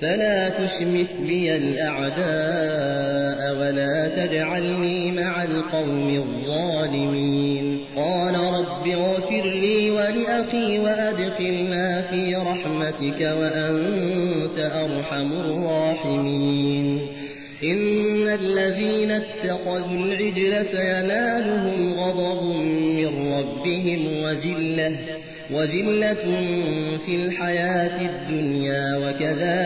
فلا تشمث بي الأعداء ولا تجعلني مع القوم الظالمين. قال رب اغفر لي ولأخي وأدخلنا في رحمتك وأنت أرحم الراحمين. إن الذين اتخذوا العجل سينالهم غضب من ربهم وذلة وذلة في الحياة الدنيا وكذلك